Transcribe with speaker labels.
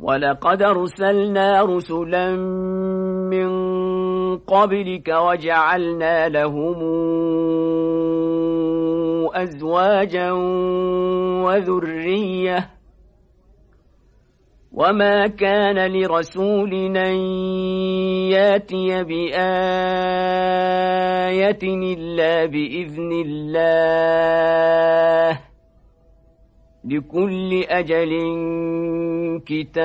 Speaker 1: ولقد أرسلنا رسلا من قبلك وجعلنا لهم أزواجا وذرية. وما كان لرسول أن يأتي بآية إلا بإذن الله. لكل أجل كتاب